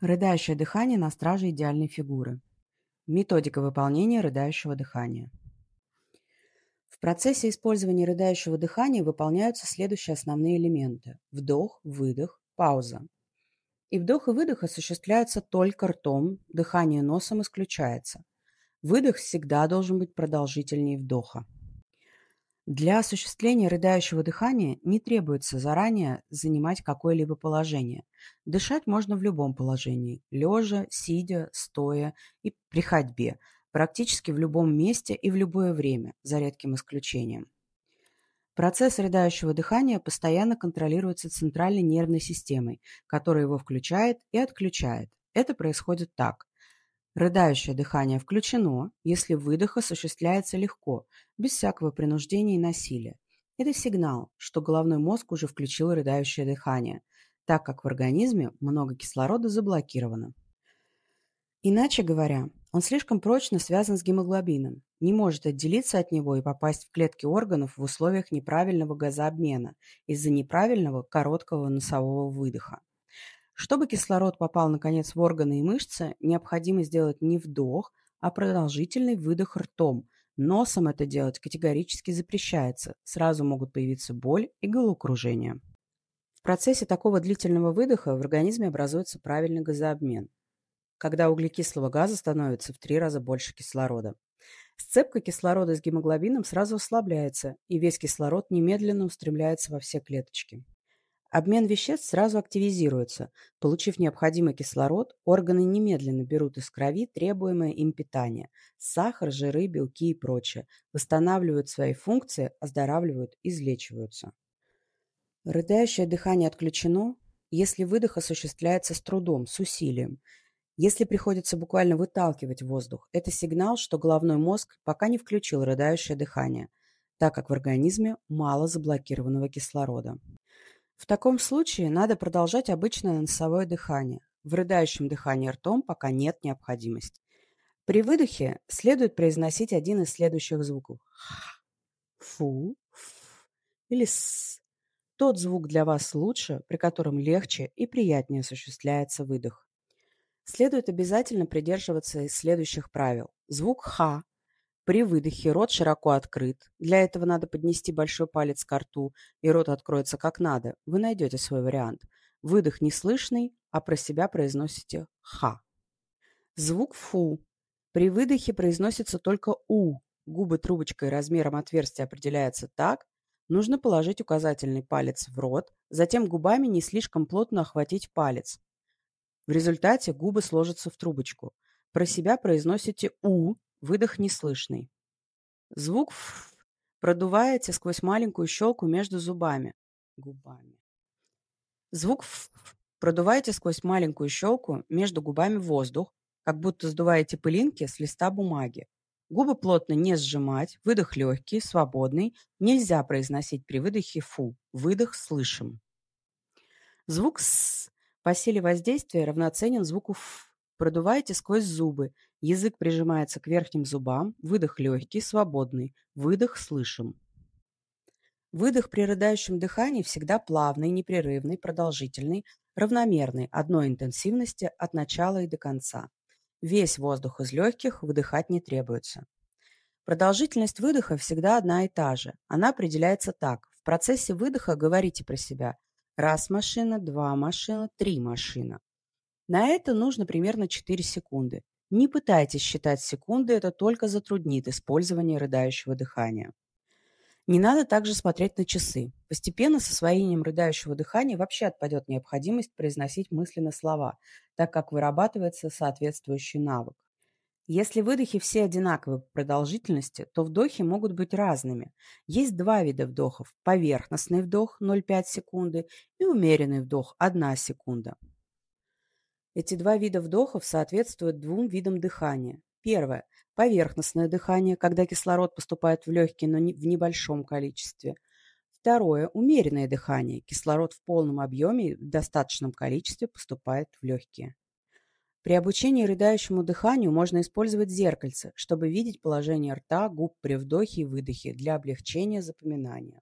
Рыдающее дыхание на страже идеальной фигуры. Методика выполнения рыдающего дыхания. В процессе использования рыдающего дыхания выполняются следующие основные элементы. Вдох, выдох, пауза. И вдох и выдох осуществляются только ртом, дыхание носом исключается. Выдох всегда должен быть продолжительнее вдоха. Для осуществления рыдающего дыхания не требуется заранее занимать какое-либо положение. Дышать можно в любом положении – лежа, сидя, стоя и при ходьбе, практически в любом месте и в любое время, за редким исключением. Процесс рыдающего дыхания постоянно контролируется центральной нервной системой, которая его включает и отключает. Это происходит так. Рыдающее дыхание включено, если выдох осуществляется легко, без всякого принуждения и насилия. Это сигнал, что головной мозг уже включил рыдающее дыхание, так как в организме много кислорода заблокировано. Иначе говоря, он слишком прочно связан с гемоглобином, не может отделиться от него и попасть в клетки органов в условиях неправильного газообмена из-за неправильного короткого носового выдоха. Чтобы кислород попал, наконец, в органы и мышцы, необходимо сделать не вдох, а продолжительный выдох ртом. Носом это делать категорически запрещается. Сразу могут появиться боль и головокружение. В процессе такого длительного выдоха в организме образуется правильный газообмен, когда углекислого газа становится в три раза больше кислорода. Сцепка кислорода с гемоглобином сразу ослабляется, и весь кислород немедленно устремляется во все клеточки. Обмен веществ сразу активизируется. Получив необходимый кислород, органы немедленно берут из крови требуемое им питание – сахар, жиры, белки и прочее, восстанавливают свои функции, оздоравливают, излечиваются. Рыдающее дыхание отключено, если выдох осуществляется с трудом, с усилием. Если приходится буквально выталкивать воздух, это сигнал, что головной мозг пока не включил рыдающее дыхание, так как в организме мало заблокированного кислорода. В таком случае надо продолжать обычное носовое дыхание. В рыдающем дыхании ртом пока нет необходимости. При выдохе следует произносить один из следующих звуков. Фу, ф или с. Тот звук для вас лучше, при котором легче и приятнее осуществляется выдох. Следует обязательно придерживаться следующих правил. Звук «х» При выдохе рот широко открыт. Для этого надо поднести большой палец к рту, и рот откроется как надо. Вы найдете свой вариант. Выдох неслышный, а про себя произносите «ха». Звук «фу». При выдохе произносится только «у». Губы трубочкой размером отверстия определяются так. Нужно положить указательный палец в рот, затем губами не слишком плотно охватить палец. В результате губы сложатся в трубочку. Про себя произносите «у», Выдох неслышный. Звук «ф» продуваете сквозь маленькую щелку между зубами. Губами. Звук «ф» продуваете сквозь маленькую щелку между губами воздух, как будто сдуваете пылинки с листа бумаги. Губы плотно не сжимать, выдох легкий, свободный. Нельзя произносить при выдохе «фу». Выдох слышим. Звук «с» по силе воздействия равноценен звуку «ф». Продуваете сквозь зубы. Язык прижимается к верхним зубам. Выдох легкий, свободный. Выдох слышим. Выдох при рыдающем дыхании всегда плавный, непрерывный, продолжительный, равномерный, одной интенсивности от начала и до конца. Весь воздух из легких выдыхать не требуется. Продолжительность выдоха всегда одна и та же. Она определяется так. В процессе выдоха говорите про себя. Раз машина, два машина, три машина. На это нужно примерно 4 секунды. Не пытайтесь считать секунды, это только затруднит использование рыдающего дыхания. Не надо также смотреть на часы. Постепенно с освоением рыдающего дыхания вообще отпадет необходимость произносить мысленно слова, так как вырабатывается соответствующий навык. Если выдохи все одинаковы по продолжительности, то вдохи могут быть разными. Есть два вида вдохов – поверхностный вдох 0,5 секунды и умеренный вдох 1 секунда. Эти два вида вдохов соответствуют двум видам дыхания. Первое – поверхностное дыхание, когда кислород поступает в легкие, но в небольшом количестве. Второе – умеренное дыхание. Кислород в полном объеме и в достаточном количестве поступает в легкие. При обучении рыдающему дыханию можно использовать зеркальце, чтобы видеть положение рта, губ при вдохе и выдохе для облегчения запоминания.